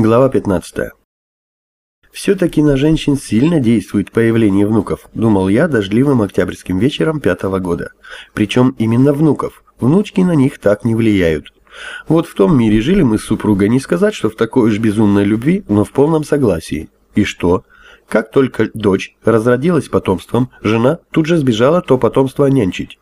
Глава 15. Все-таки на женщин сильно действует появление внуков, думал я дождливым октябрьским вечером пятого года. Причем именно внуков. Внучки на них так не влияют. Вот в том мире жили мы с супругой, не сказать, что в такой уж безумной любви, но в полном согласии. И что? Как только дочь разродилась потомством, жена тут же сбежала то потомство нянчить.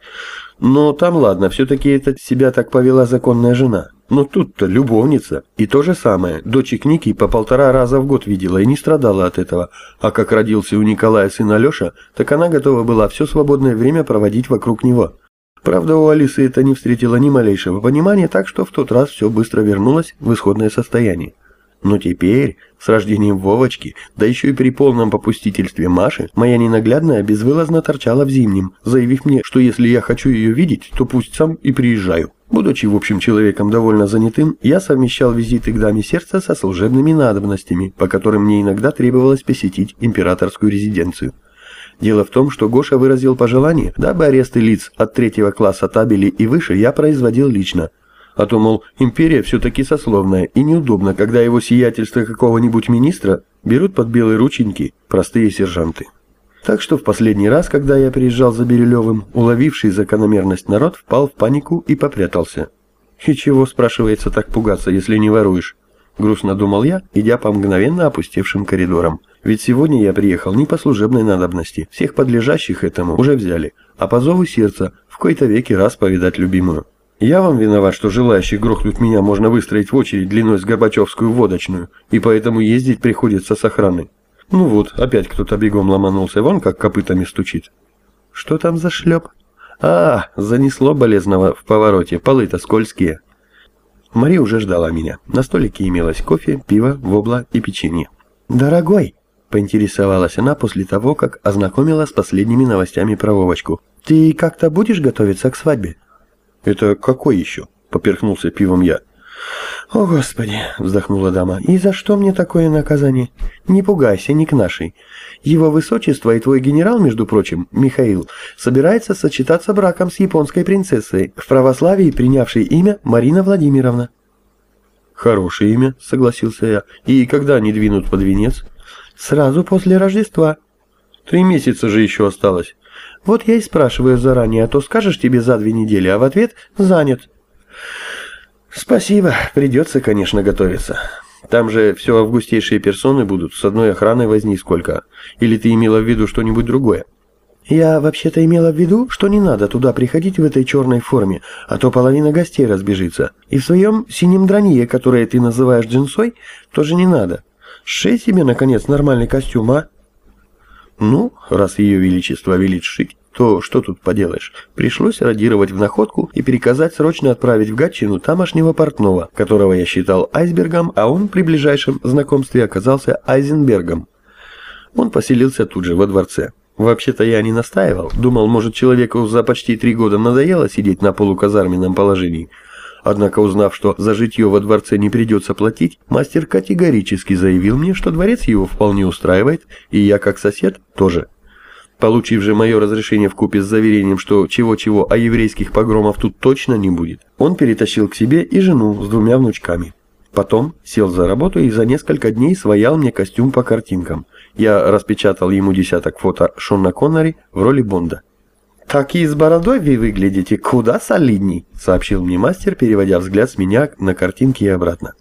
Но там ладно, все-таки это себя так повела законная жена. Но тут-то любовница. И то же самое. Дочек Ники по полтора раза в год видела и не страдала от этого. А как родился у Николая сын Алеша, так она готова была все свободное время проводить вокруг него. Правда, у Алисы это не встретило ни малейшего понимания, так что в тот раз все быстро вернулось в исходное состояние. Но теперь, с рождением Вовочки, да еще и при полном попустительстве Маши, моя ненаглядная безвылазно торчала в зимнем, заявив мне, что если я хочу ее видеть, то пусть сам и приезжаю. Будучи, в общем, человеком довольно занятым, я совмещал визиты к даме сердца со служебными надобностями, по которым мне иногда требовалось посетить императорскую резиденцию. Дело в том, что Гоша выразил пожелание, дабы аресты лиц от третьего класса табели и выше я производил лично, а то, мол, империя все-таки сословная, и неудобно, когда его сиятельство какого-нибудь министра берут под белые рученьки простые сержанты. Так что в последний раз, когда я приезжал за Бирюлевым, уловивший закономерность народ впал в панику и попрятался. «И чего, спрашивается, так пугаться, если не воруешь?» Грустно думал я, идя по мгновенно опустевшим коридорам. Ведь сегодня я приехал не по служебной надобности, всех подлежащих этому уже взяли, а по зову сердца, в кои-то веки раз повидать любимую. Я вам виноват, что желающих грохнуть меня можно выстроить в очередь длиной с Горбачевскую водочную, и поэтому ездить приходится с охраной. Ну вот, опять кто-то бегом ломанулся, вон как копытами стучит. Что там за шлеп? А, занесло болезного в повороте, полы-то скользкие. Мария уже ждала меня. На столике имелось кофе, пиво, вобла и печенье. «Дорогой!» – поинтересовалась она после того, как ознакомила с последними новостями про Вовочку. «Ты как-то будешь готовиться к свадьбе?» «Это какой еще?» — поперхнулся пивом я. «О, Господи!» — вздохнула дама. «И за что мне такое наказание? Не пугайся, не к нашей. Его Высочество и твой генерал, между прочим, Михаил, собирается сочетаться браком с японской принцессой, в православии принявшей имя Марина Владимировна». «Хорошее имя», — согласился я. «И когда они двинут под венец?» «Сразу после Рождества». «Три месяца же еще осталось». Вот я и спрашиваю заранее, а то скажешь тебе за две недели, а в ответ «занят». Спасибо, придется, конечно, готовиться. Там же все августейшие персоны будут, с одной охраной возни сколько. Или ты имела в виду что-нибудь другое? Я вообще-то имела в виду, что не надо туда приходить в этой черной форме, а то половина гостей разбежится. И в своем синем дранье, которое ты называешь джинсой, тоже не надо. Сшей себе, наконец, нормальный костюм, а? Ну, раз ее величество велит шить, то что тут поделаешь? Пришлось радировать в находку и приказать срочно отправить в Гатчину тамошнего портного, которого я считал айсбергом, а он при ближайшем знакомстве оказался Айзенбергом. Он поселился тут же, во дворце. Вообще-то я не настаивал, думал, может человеку за почти три года надоело сидеть на полуказарменном положении, Однако, узнав, что за житье во дворце не придется платить, мастер категорически заявил мне, что дворец его вполне устраивает, и я, как сосед, тоже. Получив же мое разрешение в купе с заверением, что чего-чего, а еврейских погромов тут точно не будет, он перетащил к себе и жену с двумя внучками. Потом сел за работу и за несколько дней своял мне костюм по картинкам. Я распечатал ему десяток фото Шона Коннери в роли Бонда. «Так и с бородой вы выглядите куда солидней», — сообщил мне мастер, переводя взгляд с меня на картинки и обратно.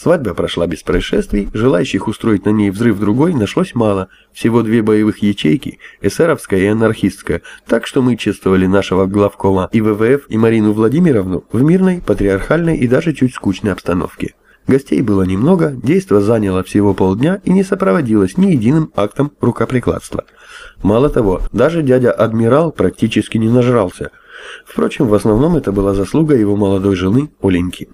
Свадьба прошла без происшествий, желающих устроить на ней взрыв другой нашлось мало, всего две боевых ячейки, эсеровская и анархистская, так что мы чествовали нашего главкома и ВВФ, и Марину Владимировну в мирной, патриархальной и даже чуть скучной обстановке. Гостей было немного, действо заняло всего полдня и не сопроводилось ни единым актом рукоприкладства. Мало того, даже дядя-адмирал практически не нажрался. Впрочем, в основном это была заслуга его молодой жены Оленьки.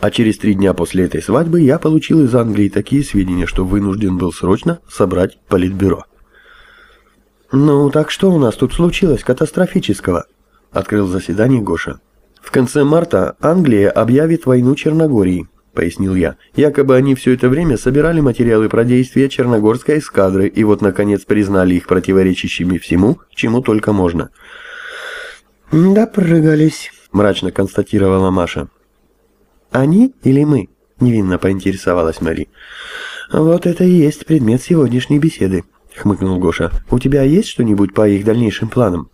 А через три дня после этой свадьбы я получил из Англии такие сведения, что вынужден был срочно собрать политбюро. «Ну, так что у нас тут случилось катастрофического?» – открыл заседание Гоша. В конце марта Англия объявит войну Черногории. — пояснил я. «Якобы они все это время собирали материалы про действия Черногорской эскадры и вот, наконец, признали их противоречащими всему, чему только можно». «Допрыгались», — мрачно констатировала Маша. «Они или мы?» Невинно поинтересовалась Мари. «Вот это и есть предмет сегодняшней беседы», — хмыкнул Гоша. «У тебя есть что-нибудь по их дальнейшим планам?»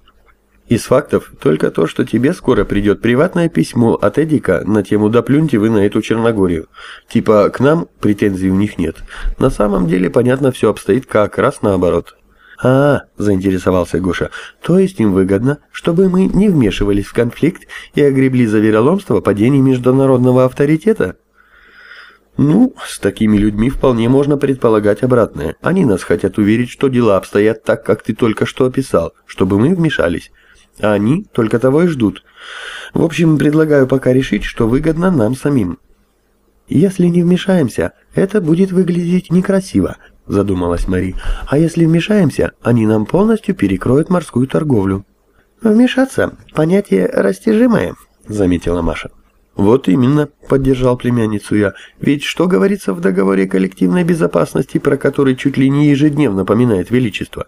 «Из фактов только то, что тебе скоро придет приватное письмо от Эдика на тему «Доплюньте вы на эту Черногорию». Типа «К нам претензий у них нет». На самом деле, понятно, все обстоит как раз наоборот». «А, — заинтересовался Гоша, — то есть им выгодно, чтобы мы не вмешивались в конфликт и огребли за вероломство падение международного авторитета?» Ну, с такими людьми вполне можно предполагать обратное. Они нас хотят уверить, что дела обстоят так, как ты только что описал, чтобы мы вмешались. А они только того и ждут. В общем, предлагаю пока решить, что выгодно нам самим. Если не вмешаемся, это будет выглядеть некрасиво, задумалась Мари. А если вмешаемся, они нам полностью перекроют морскую торговлю. Вмешаться – понятие растяжимое, заметила Маша. «Вот именно», — поддержал племянницу я. «Ведь что говорится в договоре коллективной безопасности, про который чуть ли не ежедневно поминает Величество?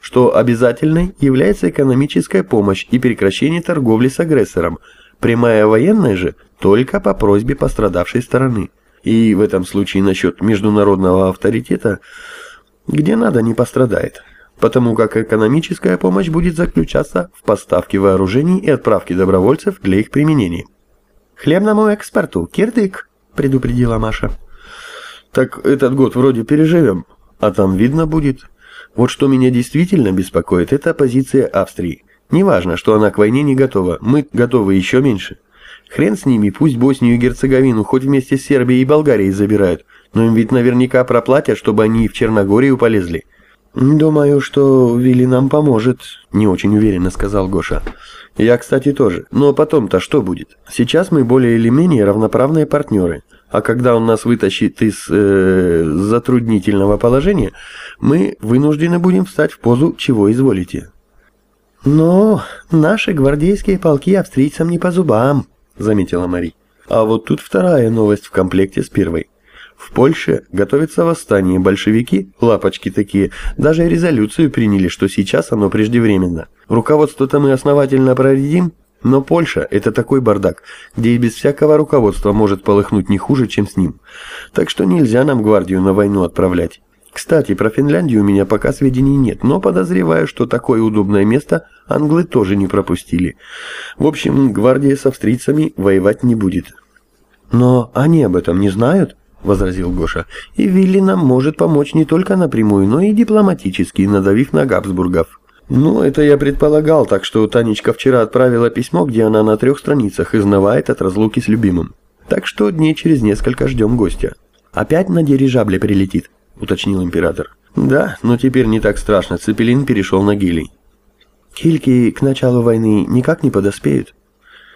Что обязательной является экономическая помощь и прекращение торговли с агрессором, прямая военная же только по просьбе пострадавшей стороны. И в этом случае насчет международного авторитета, где надо, не пострадает» потому как экономическая помощь будет заключаться в поставке вооружений и отправке добровольцев для их применения. «Хлебному экспорту, кирдык», — предупредила Маша. «Так этот год вроде переживем, а там видно будет. Вот что меня действительно беспокоит, это позиция Австрии. Неважно, что она к войне не готова, мы готовы еще меньше. Хрен с ними, пусть Боснию и Герцеговину хоть вместе с Сербией и Болгарией забирают, но им ведь наверняка проплатят, чтобы они в Черногорию полезли». «Думаю, что Вилли нам поможет», — не очень уверенно сказал Гоша. «Я, кстати, тоже. Но потом-то что будет? Сейчас мы более или менее равноправные партнеры. А когда он нас вытащит из э, затруднительного положения, мы вынуждены будем встать в позу «чего изволите». «Но наши гвардейские полки австрийцам не по зубам», — заметила Мари. А вот тут вторая новость в комплекте с первой. В Польше готовится восстание. Большевики, лапочки такие, даже резолюцию приняли, что сейчас оно преждевременно. Руководство-то мы основательно проредим, но Польша – это такой бардак, где и без всякого руководства может полыхнуть не хуже, чем с ним. Так что нельзя нам гвардию на войну отправлять. Кстати, про Финляндию у меня пока сведений нет, но подозреваю, что такое удобное место англы тоже не пропустили. В общем, гвардия с австрийцами воевать не будет. Но они об этом не знают? возразил Гоша. «И Вилли нам может помочь не только напрямую, но и дипломатически, надавив на Габсбургов». «Ну, это я предполагал, так что Танечка вчера отправила письмо, где она на трех страницах изнывает от разлуки с любимым. Так что дней через несколько ждем гостя». «Опять на дирижабле прилетит», — уточнил император. «Да, но теперь не так страшно, Цепелин перешел на гелий». «Кильки к началу войны никак не подоспеют?»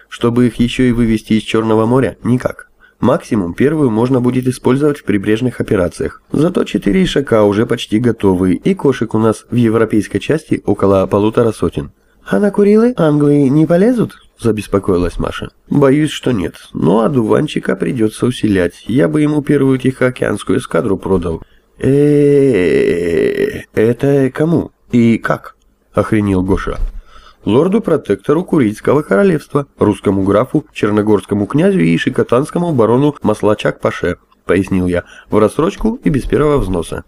«Чтобы их еще и вывести из Черного моря? Никак». Максимум первую можно будет использовать в прибрежных операциях. Зато четыре ишака уже почти готовы, и кошек у нас в европейской части около полутора сотен. «А на Курилы Англии не полезут?» – забеспокоилась Маша. «Боюсь, что нет. Ну, а дуванчика придется усилять. Я бы ему первую Тихоокеанскую эскадру продал». Э это кому? И как?» – охренел Гоша лорду-протектору Курильского королевства, русскому графу, черногорскому князю и шикотанскому барону Маслачак-Паше, пояснил я, в рассрочку и без первого взноса.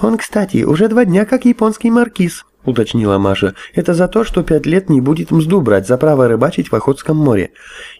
«Он, кстати, уже два дня как японский маркиз», — уточнила Маша. «Это за то, что пять лет не будет мзду брать за право рыбачить в Охотском море.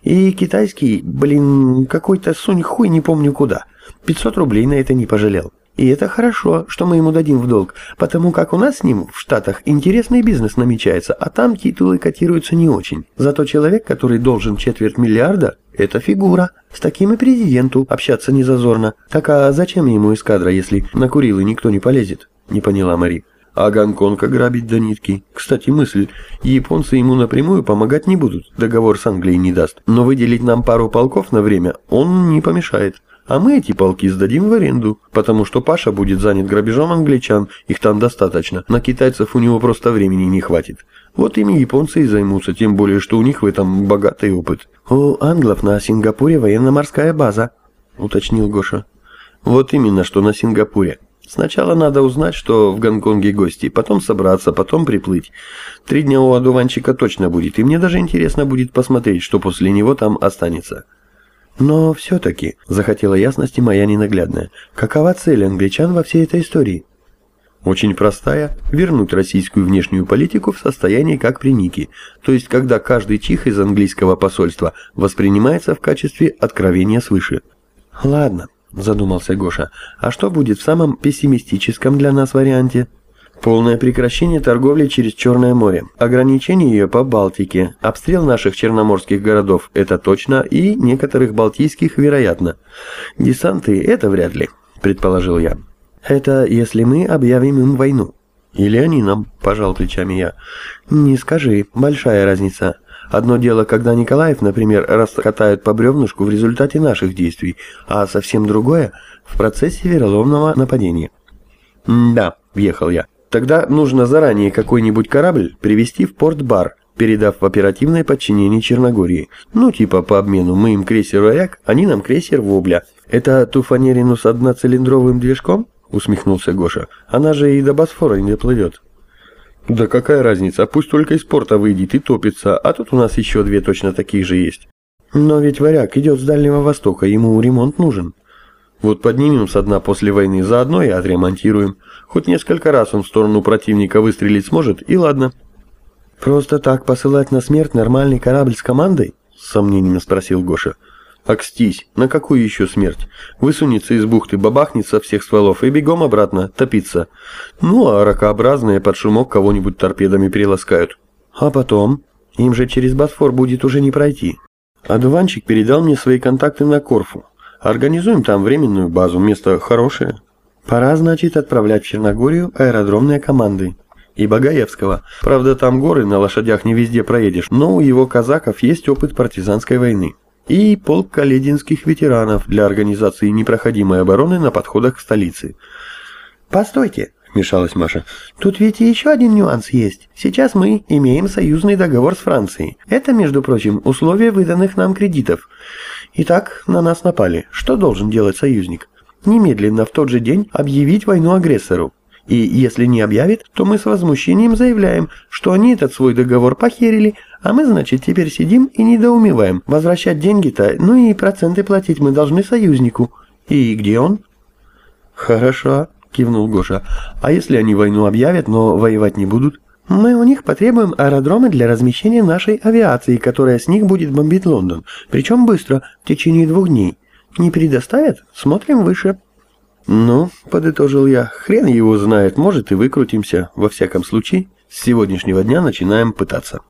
И китайский, блин, какой-то сунь-хуй не помню куда. 500 рублей на это не пожалел». И это хорошо, что мы ему дадим в долг, потому как у нас с ним в Штатах интересный бизнес намечается, а там титулы котируются не очень. Зато человек, который должен четверть миллиарда, это фигура. С таким и президенту общаться не зазорно. Так а зачем ему эскадра, если на Курилы никто не полезет? Не поняла Мари. А Гонконг ограбить до нитки. Кстати, мысль. Японцы ему напрямую помогать не будут, договор с Англией не даст. Но выделить нам пару полков на время он не помешает. А мы эти полки сдадим в аренду, потому что Паша будет занят грабежом англичан, их там достаточно, на китайцев у него просто времени не хватит. Вот ими японцы и займутся, тем более, что у них в этом богатый опыт. «У англов на Сингапуре военно-морская база», — уточнил Гоша. «Вот именно, что на Сингапуре. Сначала надо узнать, что в Гонконге гости, потом собраться, потом приплыть. Три дня у одуванчика точно будет, и мне даже интересно будет посмотреть, что после него там останется». Но все-таки, захотела ясности моя ненаглядная, какова цель англичан во всей этой истории? Очень простая – вернуть российскую внешнюю политику в состояние как при Нике, то есть когда каждый чих из английского посольства воспринимается в качестве откровения свыше. «Ладно», – задумался Гоша, – «а что будет в самом пессимистическом для нас варианте?» Полное прекращение торговли через Черное море, ограничение ее по Балтике, обстрел наших черноморских городов – это точно, и некоторых балтийских – вероятно. Десанты – это вряд ли, предположил я. Это если мы объявим им войну. Или они нам, пожал плечами я. Не скажи, большая разница. Одно дело, когда Николаев, например, раскатают по бревнышку в результате наших действий, а совсем другое – в процессе вероломного нападения. «Да», – въехал я. Тогда нужно заранее какой-нибудь корабль привести в порт-бар, передав в оперативное подчинение Черногории. Ну, типа по обмену мы им крейсер «Варяг», они нам крейсер «Вобля». Это ту фанерину с одноцилиндровым движком? Усмехнулся Гоша. Она же и до Босфора не доплывет. Да какая разница, пусть только из порта выйдет и топится, а тут у нас еще две точно таких же есть. Но ведь «Варяг» идет с Дальнего Востока, ему ремонт нужен. Вот поднимем со дна после войны, заодно и отремонтируем. Хоть несколько раз он в сторону противника выстрелить сможет, и ладно. Просто так посылать на смерть нормальный корабль с командой? С сомнением спросил Гоша. Акстись, на какую еще смерть? Высунется из бухты, бабахнет со всех стволов и бегом обратно, топиться. Ну, а ракообразные под шумок кого-нибудь торпедами переласкают. А потом? Им же через Босфор будет уже не пройти. Одуванчик передал мне свои контакты на Корфу. Организуем там временную базу, место хорошее. Пора, значит, отправлять в Черногорию аэродромные команды. И Багаевского. Правда, там горы, на лошадях не везде проедешь, но у его казаков есть опыт партизанской войны. И полк калединских ветеранов для организации непроходимой обороны на подходах к столице. «Постойте», — вмешалась Маша. «Тут ведь еще один нюанс есть. Сейчас мы имеем союзный договор с Францией. Это, между прочим, условия выданных нам кредитов. Итак, на нас напали. Что должен делать союзник? Немедленно в тот же день объявить войну агрессору. И если не объявит, то мы с возмущением заявляем, что они этот свой договор похерили, а мы, значит, теперь сидим и недоумеваем. Возвращать деньги-то, ну и проценты платить мы должны союзнику. И где он? Хорошо, кивнул Гоша. А если они войну объявят, но воевать не будут? Мы у них потребуем аэродромы для размещения нашей авиации, которая с них будет бомбить Лондон. Причем быстро, в течение двух дней. Не предоставят? Смотрим выше. Ну, подытожил я, хрен его знает, может и выкрутимся. Во всяком случае, с сегодняшнего дня начинаем пытаться.